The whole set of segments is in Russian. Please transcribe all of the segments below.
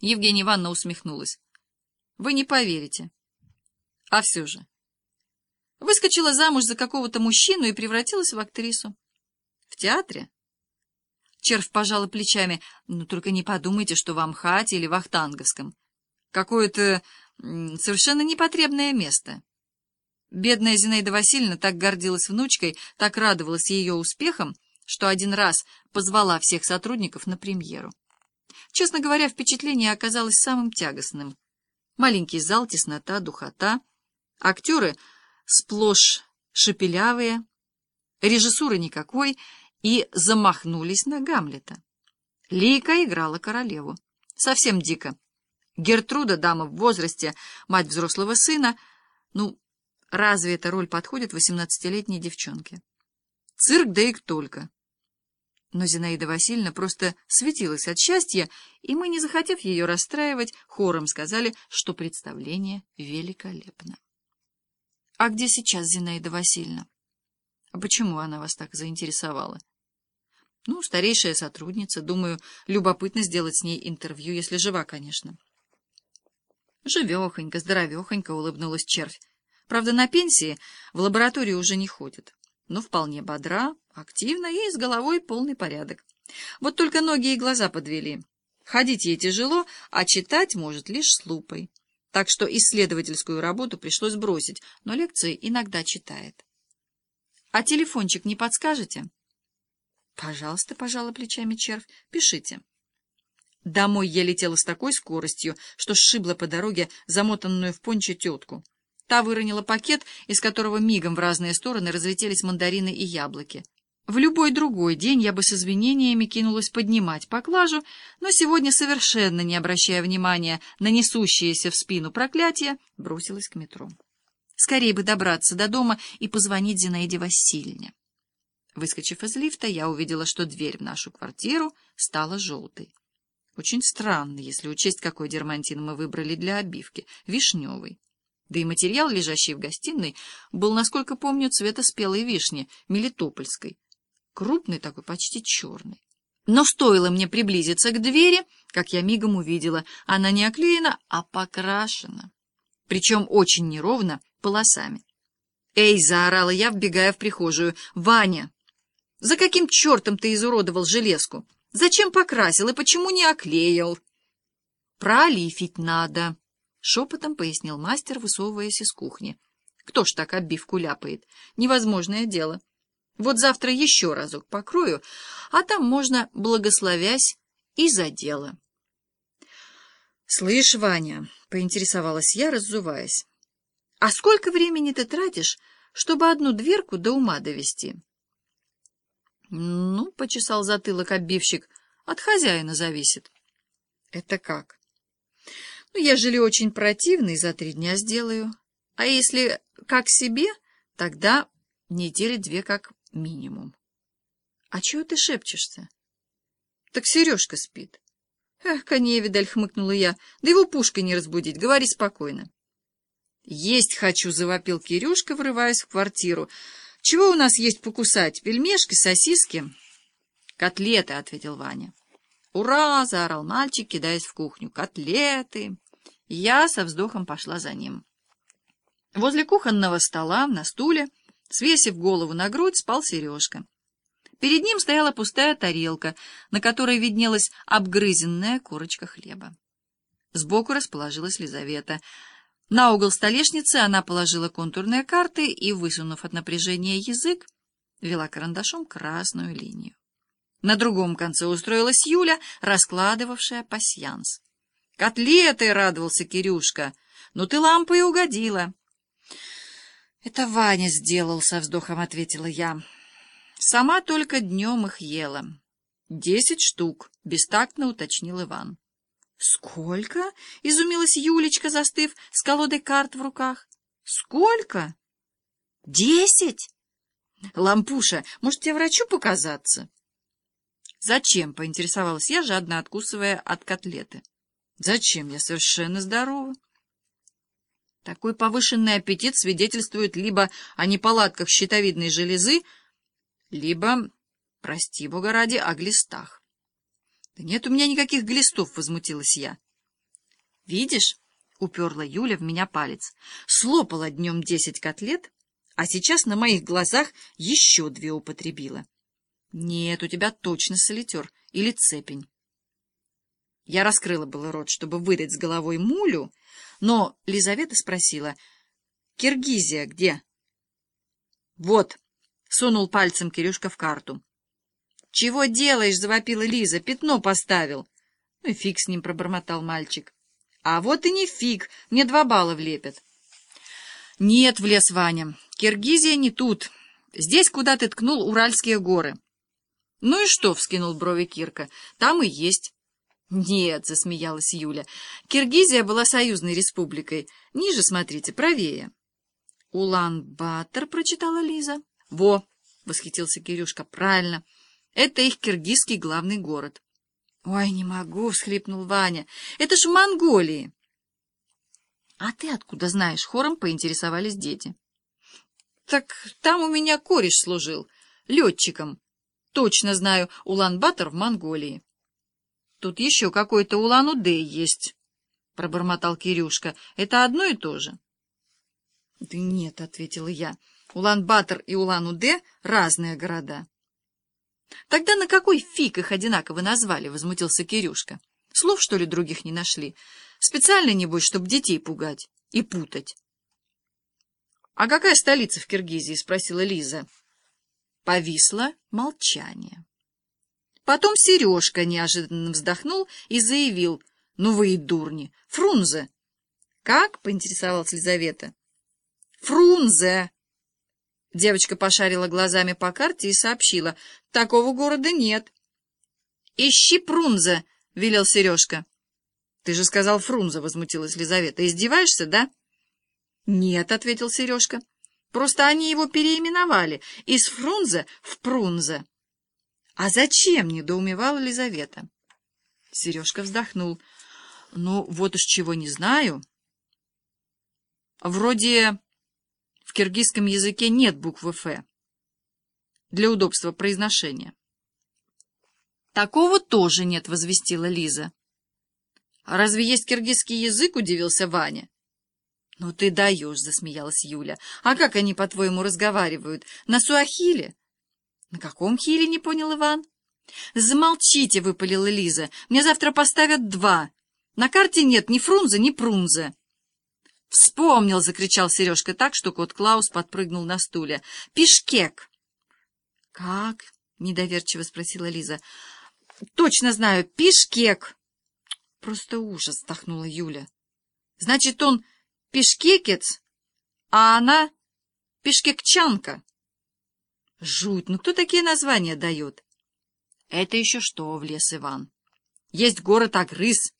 Евгения Ивановна усмехнулась. Вы не поверите. А все же. Выскочила замуж за какого-то мужчину и превратилась в актрису. В театре? Червь пожала плечами. Ну, только не подумайте, что в Амхате или в Ахтанговском. Какое-то совершенно непотребное место. Бедная Зинаида Васильевна так гордилась внучкой, так радовалась ее успехам, что один раз позвала всех сотрудников на премьеру. Честно говоря, впечатление оказалось самым тягостным. Маленький зал, теснота, духота. Актеры сплошь шепелявые, режиссуры никакой, и замахнулись на Гамлета. Лика играла королеву. Совсем дико. Гертруда, дама в возрасте, мать взрослого сына. Ну, разве эта роль подходит восемнадцатилетней девчонке? Цирк, да и только. Но Зинаида Васильевна просто светилась от счастья, и мы, не захотев ее расстраивать, хором сказали, что представление великолепно. — А где сейчас Зинаида Васильевна? А почему она вас так заинтересовала? — Ну, старейшая сотрудница. Думаю, любопытно сделать с ней интервью, если жива, конечно. Живехонько, здоровехонько улыбнулась червь. Правда, на пенсии в лабораторию уже не ходит, но вполне бодра, активна и с головой полный порядок. Вот только ноги и глаза подвели. Ходить ей тяжело, а читать может лишь с лупой. Так что исследовательскую работу пришлось бросить, но лекции иногда читает. — А телефончик не подскажете? — Пожалуйста, — пожала плечами червь, — пишите. Домой я летела с такой скоростью, что сшибла по дороге замотанную в понче тетку. Та выронила пакет, из которого мигом в разные стороны разлетелись мандарины и яблоки. В любой другой день я бы с извинениями кинулась поднимать поклажу, но сегодня, совершенно не обращая внимания на несущееся в спину проклятие, бросилась к метро. Скорее бы добраться до дома и позвонить Зинаиде Васильевне. Выскочив из лифта, я увидела, что дверь в нашу квартиру стала желтой. Очень странно, если учесть, какой дермантин мы выбрали для обивки — вишневый. Да и материал, лежащий в гостиной, был, насколько помню, цвета спелой вишни, мелитопольской крупный такой, почти черный. Но стоило мне приблизиться к двери, как я мигом увидела, она не оклеена, а покрашена. Причем очень неровно, полосами. «Эй!» — заорала я, вбегая в прихожую. «Ваня! За каким чертом ты изуродовал железку? Зачем покрасил и почему не оклеил?» «Пролифить надо», — шепотом пояснил мастер, высовываясь из кухни. «Кто ж так обивку ляпает? Невозможное дело». Вот завтра еще разок покрою, а там можно, благословясь, и за дело. — Слышь, Ваня, — поинтересовалась я, раззуваясь, — а сколько времени ты тратишь, чтобы одну дверку до ума довести? — Ну, — почесал затылок обивщик, — от хозяина зависит. — Это как? — Ну, ежели очень противный, за три дня сделаю. А если как себе, тогда недели две как минимум. — А чего ты шепчешься? — Так Сережка спит. — Эх, коневидаль, — хмыкнула я, — да его пушкой не разбудить, говори спокойно. — Есть хочу, — завопил Кирюшка, врываясь в квартиру. — Чего у нас есть покусать? Пельмешки, сосиски? — Котлеты, — ответил Ваня. — Ура! — заорал мальчик, кидаясь в кухню. — Котлеты! Я со вздохом пошла за ним. Возле кухонного стола, на стуле, Свесив голову на грудь, спал Сережка. Перед ним стояла пустая тарелка, на которой виднелась обгрызенная корочка хлеба. Сбоку расположилась Лизавета. На угол столешницы она положила контурные карты и, высунув от напряжения язык, вела карандашом красную линию. На другом конце устроилась Юля, раскладывавшая пасьянс. «Котлеты!» — радовался Кирюшка. «Ну ты лампой угодила!» «Это Ваня сделал», — со вздохом ответила я. «Сама только днем их ела. Десять штук», — бестактно уточнил Иван. «Сколько?» — изумилась Юлечка, застыв с колодой карт в руках. «Сколько?» «Десять?» «Лампуша, может, тебе врачу показаться?» «Зачем?» — поинтересовалась я, жадно откусывая от котлеты. «Зачем? Я совершенно здорова». Такой повышенный аппетит свидетельствует либо о неполадках щитовидной железы, либо, прости бога ради, о глистах. — Да нет у меня никаких глистов, — возмутилась я. Видишь, уперла Юля в меня палец. Слопала днем десять котлет, а сейчас на моих глазах еще две употребила. Нет, у тебя точно солитер или цепень. Я раскрыла было рот, чтобы выдать с головой мулю, но Лизавета спросила, «Киргизия где?» «Вот», — сунул пальцем Кирюшка в карту. «Чего делаешь?» — завопила Лиза. «Пятно поставил». «Ну и фиг с ним», — пробормотал мальчик. «А вот и не фиг, мне два балла влепят». «Нет», — влез Ваня, — «Киргизия не тут. Здесь, куда ты ткнул, Уральские горы». «Ну и что?» — вскинул брови Кирка. «Там и есть». «Нет», — засмеялась Юля, — «Киргизия была союзной республикой. Ниже смотрите, правее». «Улан-Батор», — прочитала Лиза. «Во!» — восхитился Кирюшка. «Правильно. Это их киргизский главный город». «Ой, не могу!» — всхлипнул Ваня. «Это ж в Монголии!» «А ты откуда знаешь?» — хором поинтересовались дети. «Так там у меня кореш служил, летчиком. Точно знаю, Улан-Батор в Монголии». «Тут еще какой-то Улан-Удэ есть», — пробормотал Кирюшка. «Это одно и то же?» «Да нет», — ответила я. «Улан-Батор и Улан-Удэ — разные города». «Тогда на какой фиг их одинаково назвали?» — возмутился Кирюшка. «Слов, что ли, других не нашли? Специально, небось, чтобы детей пугать и путать». «А какая столица в Киргизии?» — спросила Лиза. Повисло молчание. Потом Сережка неожиданно вздохнул и заявил. «Ну вы и дурни! Фрунзе!» «Как?» — поинтересовалась Лизавета. «Фрунзе!» Девочка пошарила глазами по карте и сообщила. «Такого города нет». «Ищи Прунзе!» — велел Сережка. «Ты же сказал Фрунзе!» — возмутилась Лизавета. «Издеваешься, да?» «Нет», — ответил Сережка. «Просто они его переименовали из Фрунзе в Прунзе». «А зачем?» — недоумевала Лизавета. Сережка вздохнул. «Ну, вот уж чего не знаю. Вроде в киргизском языке нет буквы «ф» для удобства произношения. «Такого тоже нет», — возвестила Лиза. «А разве есть киргизский язык?» — удивился Ваня. «Ну ты даешь», — засмеялась Юля. «А как они, по-твоему, разговаривают? На суахиле?» «На каком хиле?» — не понял Иван. «Замолчите», — выпалила Лиза. «Мне завтра поставят два. На карте нет ни Фрунзе, ни Прунзе». «Вспомнил!» — закричал Сережка так, что кот Клаус подпрыгнул на стуле. «Пешкек!» «Как?» — недоверчиво спросила Лиза. «Точно знаю, пешкек!» «Просто ужас!» — вздохнула Юля. «Значит, он пешкекец, а она пешкекчанка!» «Жуть! Ну кто такие названия дает?» «Это еще что?» — влез Иван. «Есть город Агрыз».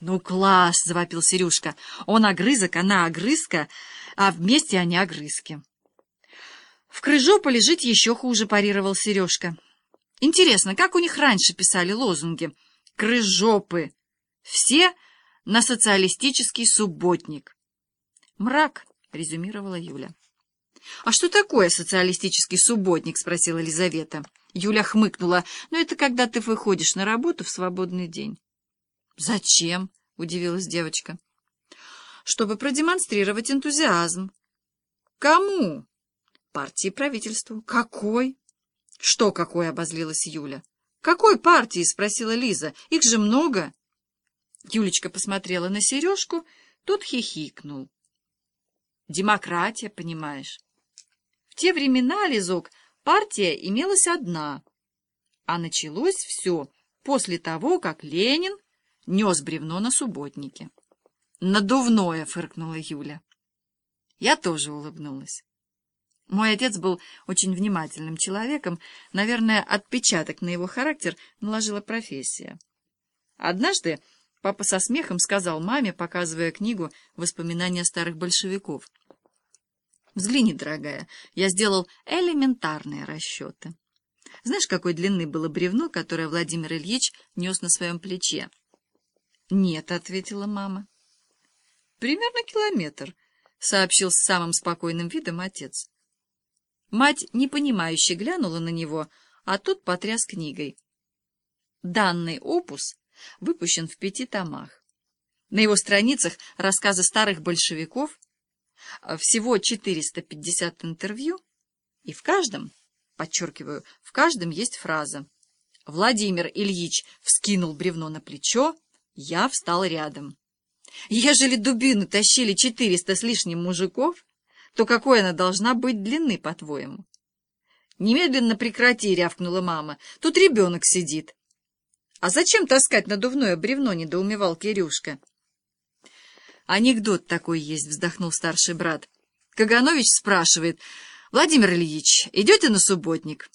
«Ну, класс!» — завопил Сережка. «Он огрызок, она огрызка, а вместе они огрызки». «В Крыжополе жить еще хуже», — парировал Сережка. «Интересно, как у них раньше писали лозунги? Крыжопы. Все на социалистический субботник». «Мрак», — резюмировала Юля. «А что такое социалистический субботник?» — спросила Елизавета. Юля хмыкнула. «Ну, это когда ты выходишь на работу в свободный день». «Зачем?» — удивилась девочка. «Чтобы продемонстрировать энтузиазм». «Кому?» «Партии правительству». «Какой?» «Что какой?» — обозлилась Юля. «Какой партии?» — спросила Лиза. «Их же много». Юлечка посмотрела на сережку, тот хихикнул. «Демократия, понимаешь?» В те времена, Лизок, партия имелась одна, а началось все после того, как Ленин нес бревно на субботнике. «Надувное!» — фыркнула Юля. Я тоже улыбнулась. Мой отец был очень внимательным человеком, наверное, отпечаток на его характер наложила профессия. Однажды папа со смехом сказал маме, показывая книгу «Воспоминания старых большевиков». «Взгляни, дорогая, я сделал элементарные расчеты». Знаешь, какой длины было бревно, которое Владимир Ильич нес на своем плече? «Нет», — ответила мама. «Примерно километр», — сообщил с самым спокойным видом отец. Мать непонимающе глянула на него, а тот потряс книгой. Данный опус выпущен в пяти томах. На его страницах рассказы старых большевиков, всего 450 интервью, и в каждом, подчеркиваю, в каждом есть фраза Владимир Ильич вскинул бревно на плечо, я встал рядом. Ежели дубину тащили четыреста с лишним мужиков, то какой она должна быть длины, по-твоему? Немедленно прекрати, рявкнула мама. Тут ребенок сидит. А зачем таскать надувное бревно, недоумевал Кирюшка. Анекдот такой есть, вздохнул старший брат. Каганович спрашивает, Владимир Ильич, идете на субботник?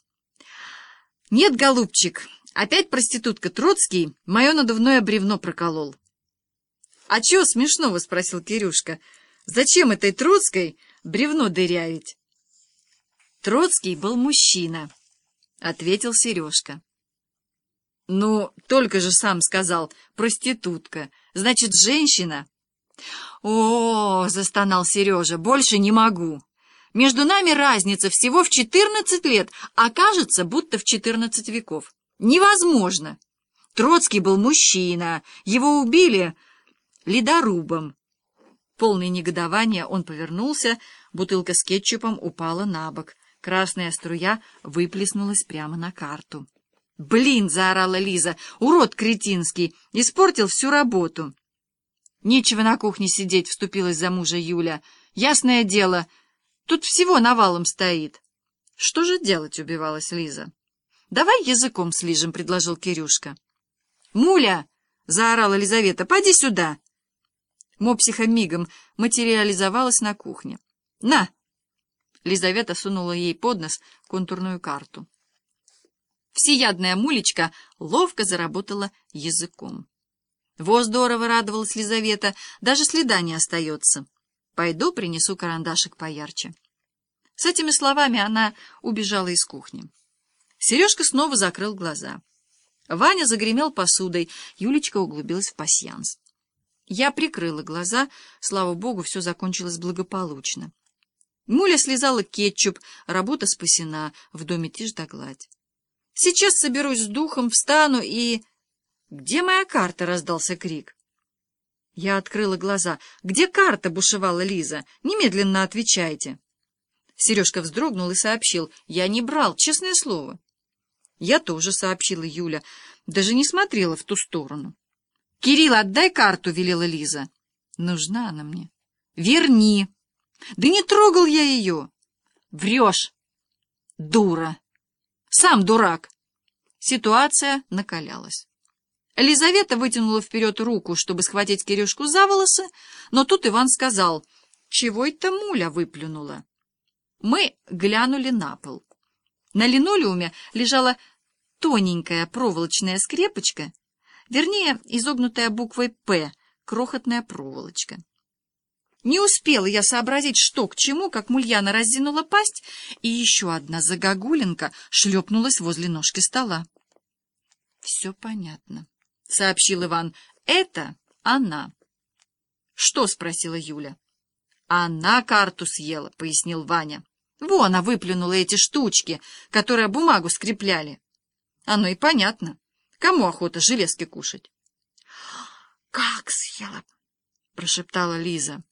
Нет, голубчик, опять проститутка Троцкий мое надувное бревно проколол. А чего смешного? спросил Кирюшка. Зачем этой Троцкой бревно дырявить? Троцкий был мужчина, ответил Сережка. Ну, только же сам сказал, проститутка, значит, женщина. О, застонал Сережа, больше не могу. Между нами разница всего в четырнадцать лет, а кажется, будто в четырнадцать веков. Невозможно. Троцкий был мужчина, его убили ледорубом. Полный негодования он повернулся, бутылка с кетчупом упала на бок. Красная струя выплеснулась прямо на карту. «Блин!» — заорала Лиза. «Урод кретинский! Испортил всю работу!» «Нечего на кухне сидеть!» — вступилась за мужа Юля. «Ясное дело, тут всего навалом стоит!» «Что же делать?» — убивалась Лиза. «Давай языком слижем», — предложил Кирюшка. «Муля!» — заорала Лизавета. «Поди сюда!» Мопсиха мигом материализовалась на кухне. «На!» Лизавета сунула ей под нос контурную карту. Всеядная мулечка ловко заработала языком. «Во здорово!» — радовалась Лизавета. «Даже следа не остается. Пойду принесу карандашик поярче». С этими словами она убежала из кухни. Сережка снова закрыл глаза. Ваня загремел посудой, Юлечка углубилась в пасьянс. Я прикрыла глаза, слава богу, все закончилось благополучно. Муля слезала кетчуп, работа спасена, в доме тишь да гладь. Сейчас соберусь с духом, встану и... «Где моя карта?» — раздался крик. Я открыла глаза. «Где карта?» — бушевала Лиза. «Немедленно отвечайте». Сережка вздрогнул и сообщил. «Я не брал, честное слово». Я тоже сообщила Юля, даже не смотрела в ту сторону. — Кирилл, отдай карту, — велела Лиза. — Нужна она мне. — Верни. — Да не трогал я ее. — Врешь. — Дура. — Сам дурак. Ситуация накалялась. Елизавета вытянула вперед руку, чтобы схватить Кирюшку за волосы, но тут Иван сказал, «Чего это муля выплюнула?» Мы глянули на пол. На линолеуме лежала тоненькая проволочная скрепочка, вернее, изогнутая буквой «П», крохотная проволочка. Не успела я сообразить, что к чему, как Мульяна разинула пасть, и еще одна загогулинка шлепнулась возле ножки стола. — Все понятно, — сообщил Иван. — Это она. — Что? — спросила Юля. — Она карту съела, — пояснил Ваня. Вон она выплюнула эти штучки, которые бумагу скрепляли. Оно и понятно. Кому охота железки кушать? — Как съела? — прошептала Лиза.